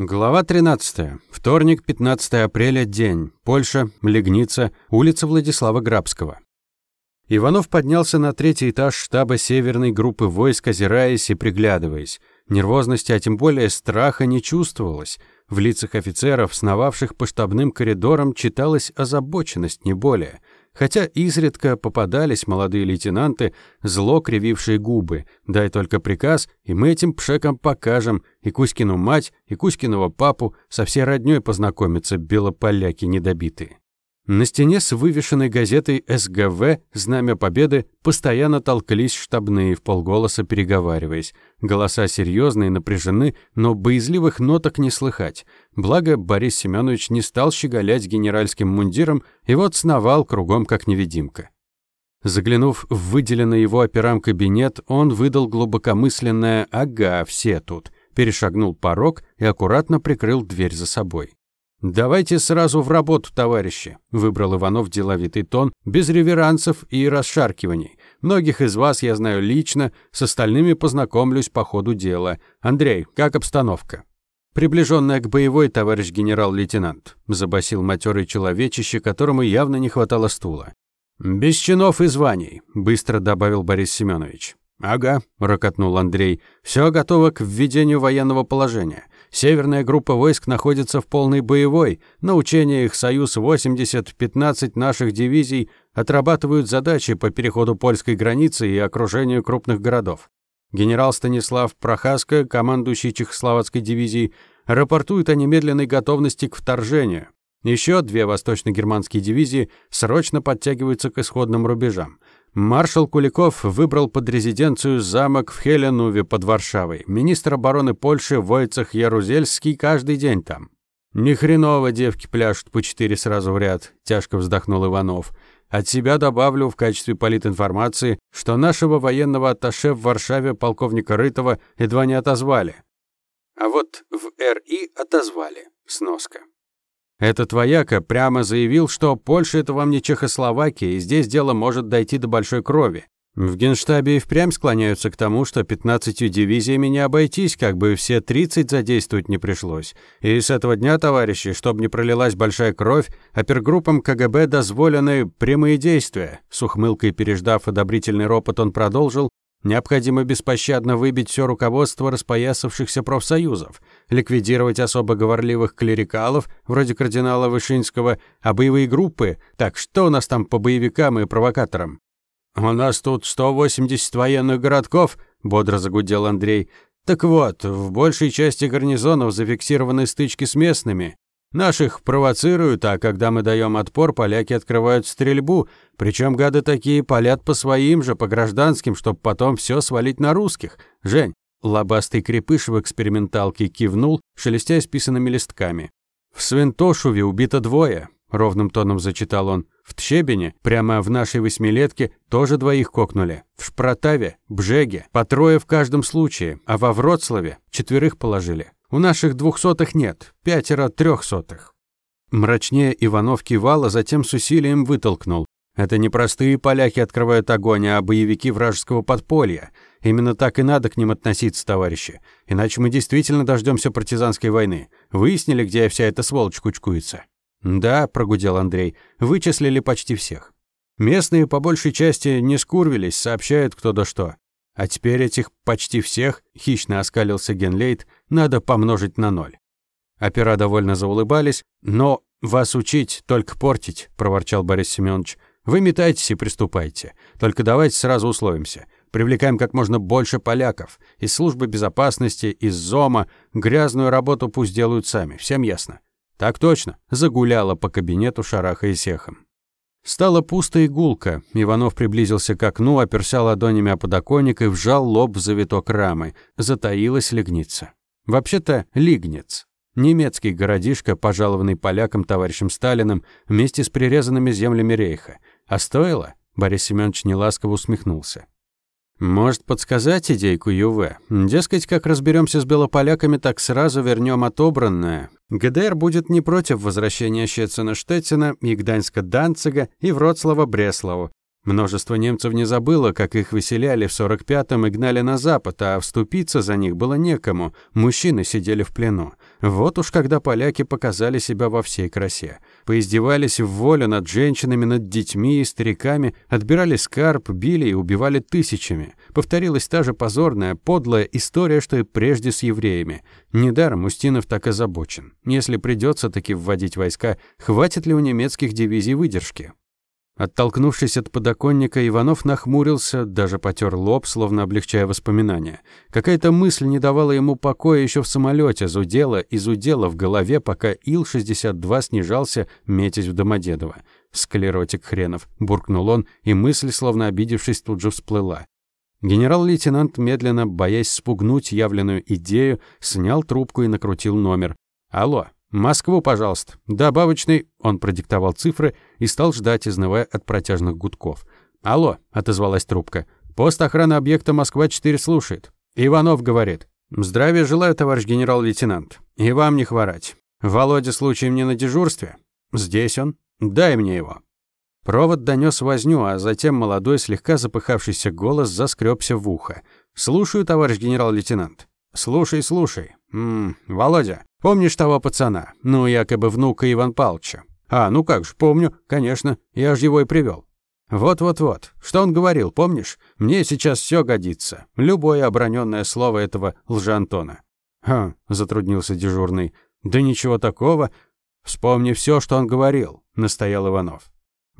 Глава 13. Вторник, 15 апреля, день. Польша, Легница, улица Владислава Грабского. Иванов поднялся на третий этаж штаба северной группы войск, озираясь и приглядываясь. Нервозности, а тем более страха не чувствовалось. В лицах офицеров, сновавших по штабным коридорам, читалась озабоченность, не более – Хотя изредка попадались молодые лейтенанты, зло кривившие губы. Дай только приказ, и мы этим пшекам покажем и Кузькину мать, и Кузькиного папу со всей роднёй познакомятся белополяки недобитые. На стене с вывешенной газетой СГВ «Знамя Победы» постоянно толкались штабные, в полголоса переговариваясь. Голоса серьезные, напряжены, но боязливых ноток не слыхать. Благо, Борис Семенович не стал щеголять генеральским мундиром и вот сновал кругом как невидимка. Заглянув в выделенный его операм кабинет, он выдал глубокомысленное «ага, все тут», перешагнул порог и аккуратно прикрыл дверь за собой. «Давайте сразу в работу, товарищи», — выбрал Иванов деловитый тон, без реверансов и расшаркиваний. «Многих из вас я знаю лично, с остальными познакомлюсь по ходу дела. Андрей, как обстановка?» «Приближенная к боевой, товарищ генерал-лейтенант», — забасил матерый человечище, которому явно не хватало стула. «Без чинов и званий», — быстро добавил Борис Семенович. «Ага», — рокотнул Андрей. «Все готово к введению военного положения. Северная группа войск находится в полной боевой. На учениях «Союз-80» 15 наших дивизий отрабатывают задачи по переходу польской границы и окружению крупных городов. Генерал Станислав Прохаска, командующий Чехословацкой дивизией, рапортует о немедленной готовности к вторжению. Еще две восточно-германские дивизии срочно подтягиваются к исходным рубежам. Маршал Куликов выбрал под резиденцию замок в Хеленуве под Варшавой. Министр обороны Польши Войцех Ярузельский каждый день там. «Ни хреново девки пляшут по четыре сразу в ряд», – тяжко вздохнул Иванов. «От себя добавлю в качестве политинформации, что нашего военного атташе в Варшаве полковника Рытова едва не отозвали». А вот в РИ отозвали. Сноска. Этот вояка прямо заявил, что Польша – это вам не Чехословакия, и здесь дело может дойти до большой крови. В Генштабе и впрямь склоняются к тому, что 15 дивизиями не обойтись, как бы все 30 задействовать не пришлось. И с этого дня, товарищи, чтобы не пролилась большая кровь, опергруппам КГБ дозволены прямые действия. С ухмылкой переждав одобрительный ропот, он продолжил, Необходимо беспощадно выбить все руководство распоясавшихся профсоюзов, ликвидировать особо говорливых клерикалов, вроде кардинала Вышинского, а боевые группы... Так, что у нас там по боевикам и провокаторам? «У нас тут 180 военных городков», — бодро загудел Андрей. «Так вот, в большей части гарнизонов зафиксированы стычки с местными. Наших провоцируют, а когда мы даем отпор, поляки открывают стрельбу, причем гады такие палят по своим же, по гражданским, чтобы потом все свалить на русских. Жень, лобастый крепыш в эксперименталке кивнул, шелестя списанными листками. В Свинтошуве убито двое, ровным тоном зачитал он. В Тщебине, прямо в нашей восьмилетке, тоже двоих кокнули. В Шпротаве, Бжеге, по трое в каждом случае, а во Вроцлаве четверых положили. У наших двухсотых нет, пятеро трехсотых. Мрачнее Иванов кивал, а затем с усилием вытолкнул. Это не простые поляки открывают огонь, а боевики вражеского подполья. Именно так и надо к ним относиться, товарищи. Иначе мы действительно дождемся партизанской войны. Выяснили, где вся эта сволочь кучкуется? Да, прогудел Андрей. Вычислили почти всех. Местные по большей части не скурвились, сообщают кто да что. А теперь этих почти всех, хищно оскалился Генлейт, надо помножить на ноль. Опера довольно заулыбались, но вас учить, только портить, проворчал Борис Семенович. Вы метайтесь и приступайте. Только давайте сразу условимся. Привлекаем как можно больше поляков. Из службы безопасности, из ЗОМа. Грязную работу пусть делают сами. Всем ясно? Так точно. Загуляла по кабинету шараха и сехом. Стало пусто и гулко. Иванов приблизился к окну, оперся ладонями о подоконник и вжал лоб в завиток рамы. Затаилась легница. Вообще-то лигнец. Немецкий городишко, пожалованный полякам товарищем Сталиным, вместе с прирезанными землями рейха. А стоило? Борис Семенович неласково усмехнулся. Может подсказать идейку ЮВ? Дескать, как разберемся с белополяками, так сразу вернем отобранное. ГДР будет не против возвращения Щецина-Штеттина и Гданьска-Данцига и Вроцлава-Бреславу. Множество немцев не забыло, как их выселяли в 45-м и гнали на запад, а вступиться за них было некому, мужчины сидели в плену. Вот уж когда поляки показали себя во всей красе. Поиздевались в волю над женщинами, над детьми и стариками, отбирали скарб, били и убивали тысячами. Повторилась та же позорная, подлая история, что и прежде с евреями. Недаром Устинов так озабочен. Если придется таки вводить войска, хватит ли у немецких дивизий выдержки? Оттолкнувшись от подоконника, Иванов нахмурился, даже потер лоб, словно облегчая воспоминания. Какая-то мысль не давала ему покоя еще в самолете, зудела и зудела в голове, пока Ил-62 снижался, метясь в Домодедово. «Склеротик хренов», — буркнул он, и мысль, словно обидевшись, тут же всплыла. Генерал-лейтенант, медленно, боясь спугнуть явленную идею, снял трубку и накрутил номер. «Алло, «Москву, пожалуйста. Добавочный...» Он продиктовал цифры и стал ждать, изнывая от протяжных гудков. «Алло», — отозвалась трубка. «Пост охраны объекта Москва-4 слушает». Иванов говорит. «Здравия желаю, товарищ генерал-лейтенант. И вам не хворать. Володя случаем не на дежурстве? Здесь он. Дай мне его». Провод донес возню, а затем молодой, слегка запыхавшийся голос заскребся в ухо. «Слушаю, товарищ генерал-лейтенант». «Слушай, слушай. М -м, Володя, помнишь того пацана? Ну, якобы внука Иван Павловича. А, ну как же, помню, конечно, я ж его и привел. Вот-вот-вот. Что он говорил, помнишь? Мне сейчас все годится. Любое оброненное слово этого лжеантона. Ха, затруднился дежурный. Да ничего такого. Вспомни все, что он говорил, настоял Иванов.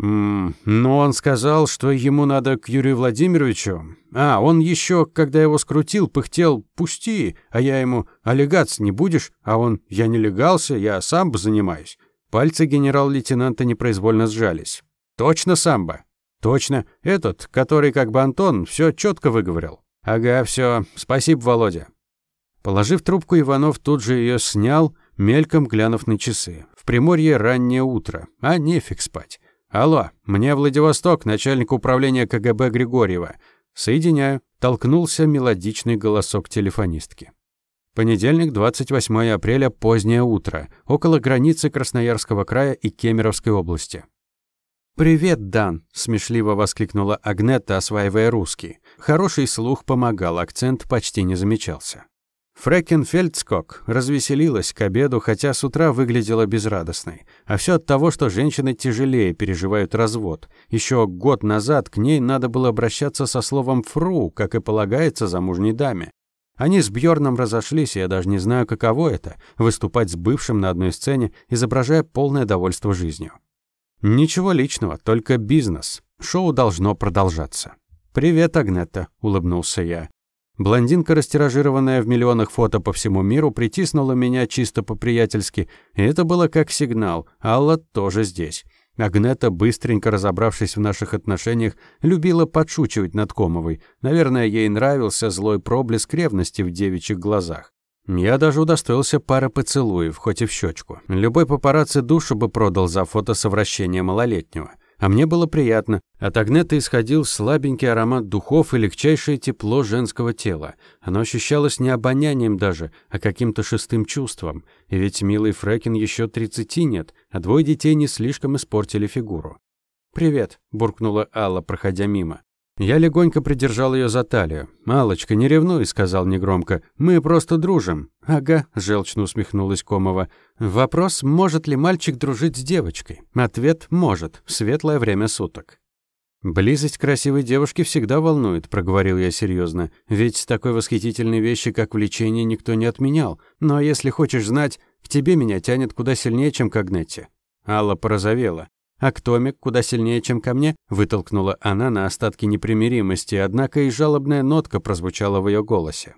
«М ну, он сказал, что ему надо к Юрию Владимировичу. А, он еще, когда его скрутил, пыхтел «пусти», а я ему «олегаться не будешь?» А он «я не легался, я самбо занимаюсь». Пальцы генерал-лейтенанта непроизвольно сжались. «Точно самбо?» «Точно. Этот, который как бы Антон, все четко выговорил». «Ага, все. Спасибо, Володя». Положив трубку, Иванов тут же ее снял, мельком глянув на часы. В Приморье раннее утро, а нефиг спать. «Алло, мне Владивосток, начальник управления КГБ Григорьева. Соединяю», — толкнулся мелодичный голосок телефонистки. Понедельник, 28 апреля, позднее утро, около границы Красноярского края и Кемеровской области. «Привет, Дан!» – смешливо воскликнула Агнета, осваивая русский. Хороший слух помогал, акцент почти не замечался. Фрекенфельдскок развеселилась к обеду, хотя с утра выглядела безрадостной. А все от того, что женщины тяжелее переживают развод. Еще год назад к ней надо было обращаться со словом «фру», как и полагается замужней даме. Они с Бьорном разошлись, и я даже не знаю, каково это — выступать с бывшим на одной сцене, изображая полное довольство жизнью. Ничего личного, только бизнес. Шоу должно продолжаться. «Привет, Агнета», — улыбнулся я. Блондинка, растиражированная в миллионах фото по всему миру, притиснула меня чисто по-приятельски, и это было как сигнал. Алла тоже здесь. Агнета, быстренько разобравшись в наших отношениях, любила подшучивать над Комовой. Наверное, ей нравился злой проблеск ревности в девичьих глазах. Я даже удостоился пары поцелуев, хоть и в щечку. Любой папарацци душу бы продал за фото совращения малолетнего. А мне было приятно. От Агнеты исходил слабенький аромат духов и легчайшее тепло женского тела. Оно ощущалось не обонянием даже, а каким-то шестым чувством. И ведь милый Фрекин еще тридцати нет, а двое детей не слишком испортили фигуру. «Привет», — буркнула Алла, проходя мимо. Я легонько придержал ее за талию. «Аллочка, не ревнуй», — сказал негромко. «Мы просто дружим». «Ага», — желчно усмехнулась Комова. «Вопрос, может ли мальчик дружить с девочкой?» Ответ «может» светлое время суток. «Близость красивой девушки всегда волнует», — проговорил я серьезно. «Ведь такой восхитительной вещи, как влечение, никто не отменял. Но если хочешь знать, к тебе меня тянет куда сильнее, чем к Агнете». Алла порозовела. А к Томе куда сильнее, чем ко мне, вытолкнула она на остатки непримиримости, однако и жалобная нотка прозвучала в ее голосе.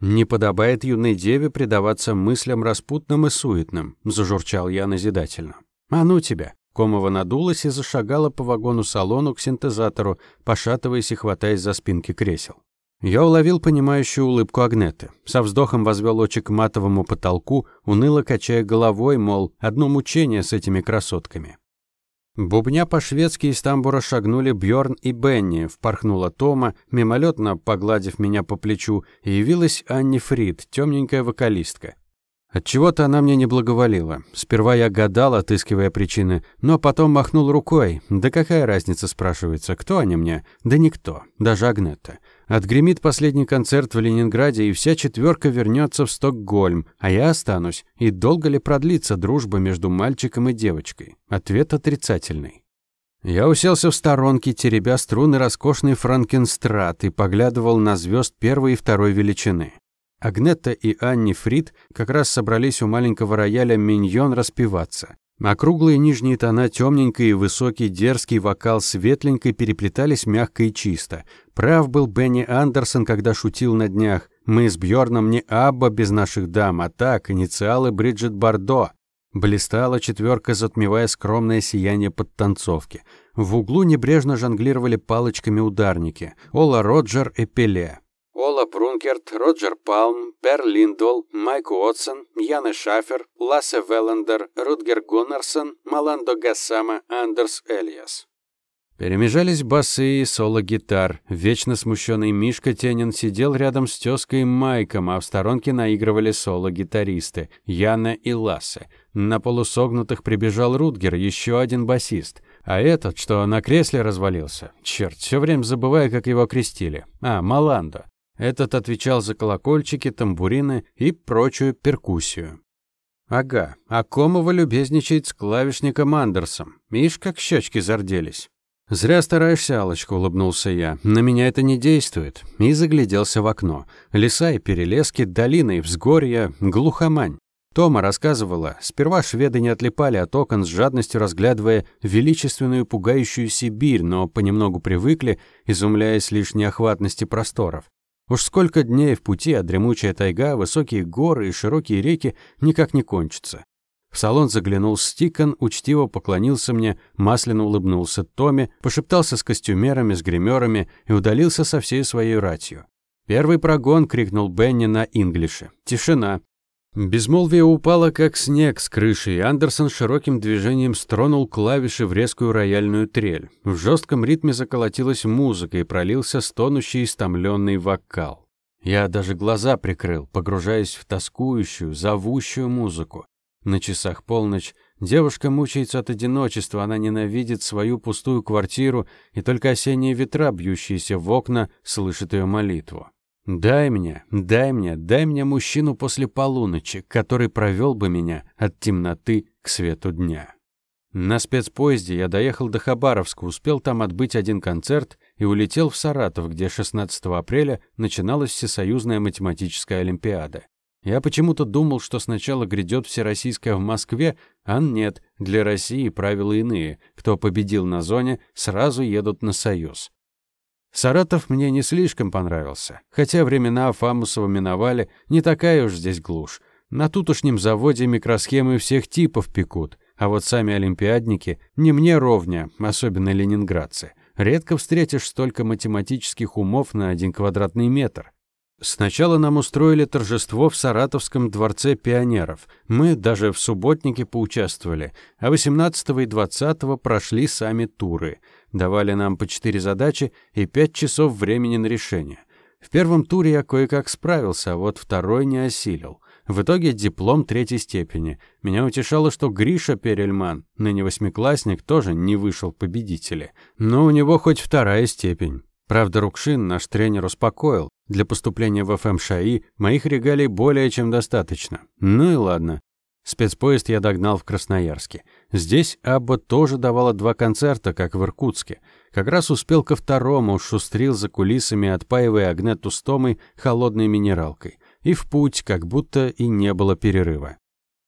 «Не подобает юной деве предаваться мыслям распутным и суетным», – зажурчал я назидательно. «А ну тебя!» Комова надулась и зашагала по вагону-салону к синтезатору, пошатываясь и хватаясь за спинки кресел. Я уловил понимающую улыбку Агнеты. Со вздохом возвел очи к матовому потолку, уныло качая головой, мол, одно мучение с этими красотками. Бубня по-шведски из тамбура шагнули Бьорн и Бенни, впорхнула Тома, мимолетно погладив меня по плечу, и явилась Анни Фрид, темненькая вокалистка. Отчего-то она мне не благоволила. Сперва я гадал, отыскивая причины, но потом махнул рукой. Да какая разница, спрашивается, кто они мне? Да никто, даже Агнетта. Отгремит последний концерт в Ленинграде, и вся четверка вернется в Стокгольм, а я останусь. И долго ли продлится дружба между мальчиком и девочкой? Ответ отрицательный. Я уселся в сторонке, теребя струны роскошный франкенстрат и поглядывал на звезд первой и второй величины. Агнетта и Анни Фрид как раз собрались у маленького рояля «Миньон» распеваться. Округлые нижние тона, темненький и высокий дерзкий вокал светленькой переплетались мягко и чисто. Прав был Бенни Андерсон, когда шутил на днях. «Мы с Бьорном не Абба без наших дам, а так, инициалы Бриджит Бардо». Блистала четверка, затмевая скромное сияние подтанцовки. В углу небрежно жонглировали палочками ударники. Ола Роджер и Пеле. Ола Брункерт, Роджер Палм, Пер Линдол, Майк Уотсон, Яна Шафер, Лассе Веллендер, Рутгер Гуннарсон, Маландо Гассама, Андерс Эльяс. Перемежались басы и соло-гитар. Вечно смущенный Мишка Тенин сидел рядом с тёзкой Майком, а в сторонке наигрывали соло-гитаристы Яна и Лассе. На полусогнутых прибежал Рутгер, еще один басист. А этот, что на кресле развалился, черт, все время забывая, как его крестили. А, Маландо. Этот отвечал за колокольчики, тамбурины и прочую перкуссию. Ага, а Комова любезничает с клавишником Андерсом. Ишь, как щечки зарделись. «Зря стараешься, Алочка», — улыбнулся я. «На меня это не действует». И загляделся в окно. Леса и перелески, долины и взгорья, глухомань. Тома рассказывала, сперва шведы не отлипали от окон с жадностью разглядывая величественную пугающую Сибирь, но понемногу привыкли, изумляясь лишь неохватности просторов. Уж сколько дней в пути, а дремучая тайга, высокие горы и широкие реки никак не кончатся. В салон заглянул Стикон, учтиво поклонился мне, масляно улыбнулся Томе, пошептался с костюмерами, с гримерами и удалился со всей своей ратью. «Первый прогон!» — крикнул Бенни на инглише. «Тишина!» Безмолвие упало, как снег с крыши, и Андерсон широким движением стронул клавиши в резкую рояльную трель. В жестком ритме заколотилась музыка и пролился стонущий истомленный вокал. Я даже глаза прикрыл, погружаясь в тоскующую, зовущую музыку. На часах полночь. Девушка мучается от одиночества, она ненавидит свою пустую квартиру, и только осенние ветра, бьющиеся в окна, слышат ее молитву. Дай мне, дай мне, дай мне мужчину после полуночи, который провел бы меня от темноты к свету дня. На спецпоезде я доехал до Хабаровска, успел там отбыть один концерт и улетел в Саратов, где 16 апреля начиналась Всесоюзная математическая олимпиада. Я почему-то думал, что сначала грядет Всероссийская в Москве, а нет, для России правила иные. Кто победил на зоне, сразу едут на Союз. Саратов мне не слишком понравился, хотя времена Фамусова миновали, не такая уж здесь глушь. На тутошнем заводе микросхемы всех типов пекут, а вот сами олимпиадники не мне ровня, особенно ленинградцы. Редко встретишь столько математических умов на один квадратный метр. Сначала нам устроили торжество в Саратовском дворце пионеров. Мы даже в субботнике поучаствовали, а 18 и 20 прошли сами туры. Давали нам по четыре задачи и пять часов времени на решение. В первом туре я кое-как справился, а вот второй не осилил. В итоге диплом третьей степени. Меня утешало, что Гриша Перельман, ныне восьмиклассник, тоже не вышел победителем. Но у него хоть вторая степень. Правда, Рукшин, наш тренер, успокоил. Для поступления в ФМШИ моих регалий более чем достаточно. Ну и ладно. Спецпоезд я догнал в Красноярске. Здесь Абба тоже давала два концерта, как в Иркутске. Как раз успел ко второму, шустрил за кулисами, отпаивая Агнету с Томой холодной минералкой. И в путь, как будто и не было перерыва.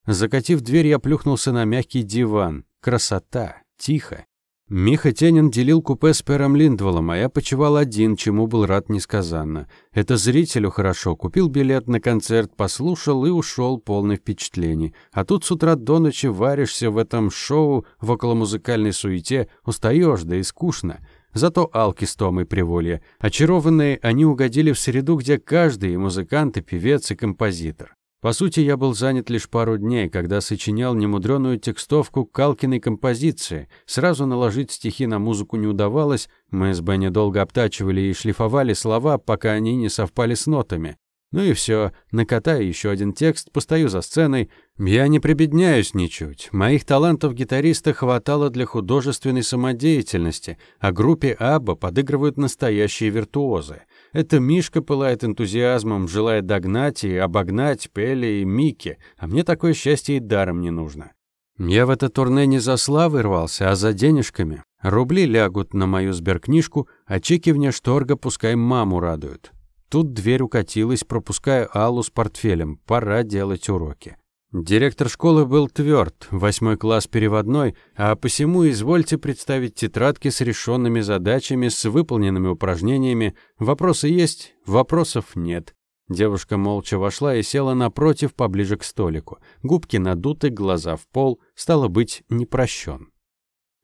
Закатив дверь, я плюхнулся на мягкий диван. Красота. Тихо. Миха Тенин делил купе с Пером Линдволом, а я почевал один, чему был рад несказанно. Это зрителю хорошо. Купил билет на концерт, послушал и ушел полный впечатлений. А тут с утра до ночи варишься в этом шоу в околомузыкальной суете, устаешь, да и скучно. Зато Алки с Томой приволье. Очарованные, они угодили в среду, где каждый и музыкант, и певец, и композитор. По сути, я был занят лишь пару дней, когда сочинял немудреную текстовку Калкиной композиции. Сразу наложить стихи на музыку не удавалось, мы с Бенни долго обтачивали и шлифовали слова, пока они не совпали с нотами. Ну и все, накатаю еще один текст, постою за сценой. Я не прибедняюсь ничуть. Моих талантов гитариста хватало для художественной самодеятельности, а группе Абба подыгрывают настоящие виртуозы. Это Мишка пылает энтузиазмом, желая догнать и обогнать Пелли и Микки, а мне такое счастье и даром не нужно. Я в это турне не за славой рвался, а за денежками. Рубли лягут на мою сберкнижку, а чеки вне шторга пускай маму радуют. Тут дверь укатилась, пропуская Аллу с портфелем. Пора делать уроки. Директор школы был тверд, восьмой класс переводной, а посему извольте представить тетрадки с решенными задачами, с выполненными упражнениями. Вопросы есть, вопросов нет. Девушка молча вошла и села напротив, поближе к столику. Губки надуты, глаза в пол, стало быть, не прощен.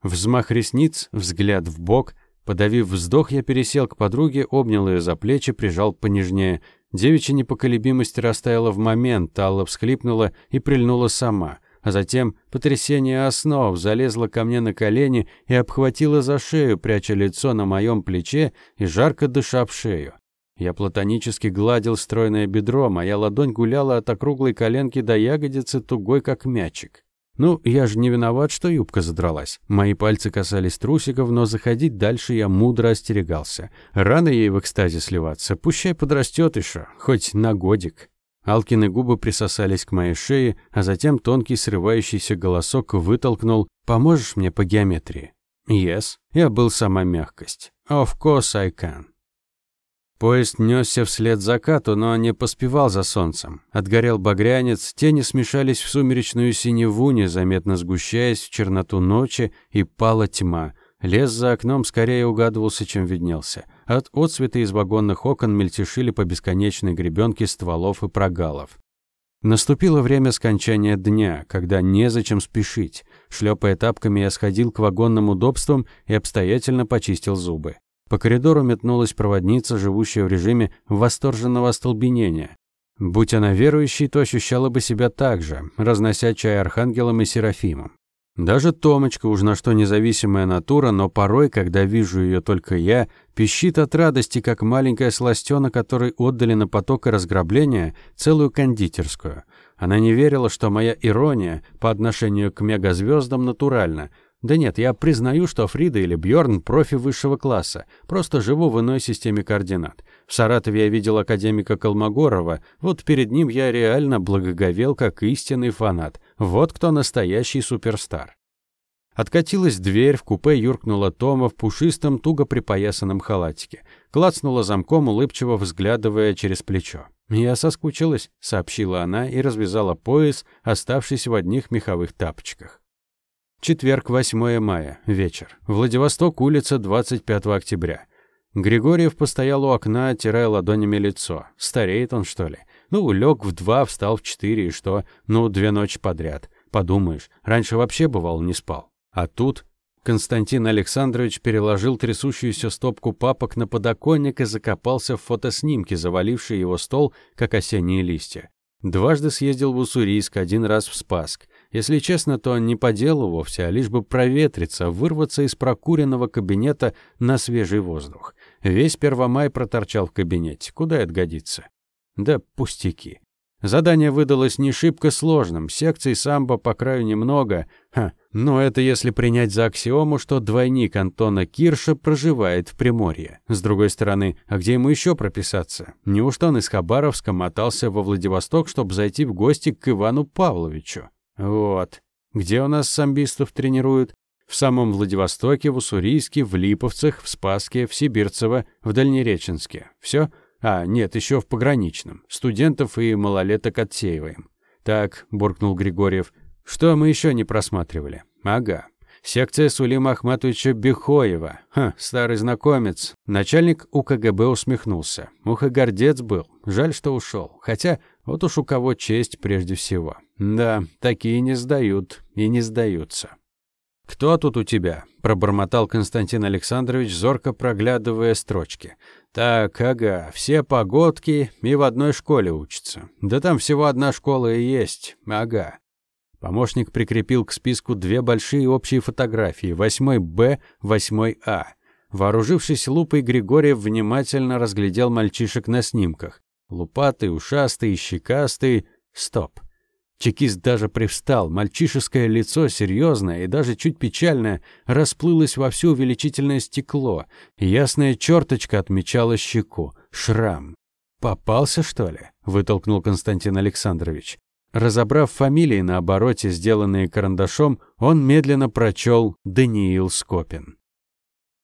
Взмах ресниц, взгляд в бок, Подавив вздох, я пересел к подруге, обнял ее за плечи, прижал понежнее. Девичья непоколебимость растаяла в момент, Алла всхлипнула и прильнула сама. А затем потрясение основ залезла ко мне на колени и обхватила за шею, пряча лицо на моем плече и жарко дыша в шею. Я платонически гладил стройное бедро, моя ладонь гуляла от округлой коленки до ягодицы, тугой как мячик. Ну, я же не виноват, что юбка задралась. Мои пальцы касались трусиков, но заходить дальше я мудро остерегался. Рано ей в экстазе сливаться, пущай подрастет еще, хоть на годик. Алкины губы присосались к моей шее, а затем тонкий срывающийся голосок вытолкнул «Поможешь мне по геометрии?» «Yes». Я был сама мягкость. «Of course I can». Поезд несся вслед закату, но не поспевал за солнцем. Отгорел багрянец, тени смешались в сумеречную синеву, незаметно сгущаясь в черноту ночи, и пала тьма. Лес за окном скорее угадывался, чем виднелся. От отцвета из вагонных окон мельтешили по бесконечной гребенке стволов и прогалов. Наступило время скончания дня, когда незачем спешить. Шлепая тапками, я сходил к вагонным удобствам и обстоятельно почистил зубы. По коридору метнулась проводница, живущая в режиме восторженного остолбенения. Будь она верующей, то ощущала бы себя так же, разнося чай архангелам и серафимам. Даже Томочка, уж на что независимая натура, но порой, когда вижу ее только я, пищит от радости, как маленькая сластена, которой отдали на поток и разграбление целую кондитерскую. Она не верила, что моя ирония по отношению к мегазвездам натуральна, да нет, я признаю, что Фрида или Бьорн профи высшего класса. Просто живу в иной системе координат. В Саратове я видел академика Колмогорова. Вот перед ним я реально благоговел, как истинный фанат. Вот кто настоящий суперстар. Откатилась дверь, в купе юркнула Тома в пушистом, туго припоясанном халатике. Клацнула замком, улыбчиво взглядывая через плечо. «Я соскучилась», — сообщила она и развязала пояс, оставшись в одних меховых тапочках. Четверг, 8 мая, вечер. Владивосток, улица, 25 октября. Григорьев постоял у окна, оттирая ладонями лицо. Стареет он, что ли? Ну, лег в два, встал в четыре, и что? Ну, две ночи подряд. Подумаешь, раньше вообще, бывал, не спал. А тут... Константин Александрович переложил трясущуюся стопку папок на подоконник и закопался в фотоснимки, завалившие его стол, как осенние листья. Дважды съездил в Уссурийск, один раз в Спасск. Если честно, то не по делу вовсе, а лишь бы проветриться, вырваться из прокуренного кабинета на свежий воздух. Весь Первомай проторчал в кабинете. Куда это годится? Да пустяки. Задание выдалось не шибко сложным, секций самбо по краю немного. Ха, но это если принять за аксиому, что двойник Антона Кирша проживает в Приморье. С другой стороны, а где ему еще прописаться? Неужто он из Хабаровска мотался во Владивосток, чтобы зайти в гости к Ивану Павловичу? Вот. Где у нас самбистов тренируют? В самом Владивостоке, в Уссурийске, в Липовцах, в Спаске, в Сибирцево, в Дальнереченске. Все? А, нет, еще в пограничном. Студентов и малолеток отсеиваем. Так, буркнул Григорьев. Что мы еще не просматривали? Ага. Секция Сулима Ахматовича Бехоева. Ха, старый знакомец. Начальник УКГБ усмехнулся. Уха гордец был. Жаль, что ушел. Хотя, вот уж у кого честь прежде всего. Да, такие не сдают и не сдаются. «Кто тут у тебя?» – пробормотал Константин Александрович, зорко проглядывая строчки. «Так, ага, все погодки и в одной школе учатся. Да там всего одна школа и есть. Ага. Помощник прикрепил к списку две большие общие фотографии, 8 Б, 8 А. Вооружившись лупой, Григорьев внимательно разглядел мальчишек на снимках. Лупатый, ушастый, щекастый. Стоп. Чекист даже привстал. Мальчишеское лицо, серьезное и даже чуть печальное, расплылось во все увеличительное стекло. Ясная черточка отмечала щеку. Шрам. «Попался, что ли?» – вытолкнул Константин Александрович. Разобрав фамилии на обороте, сделанные карандашом, он медленно прочел «Даниил Скопин».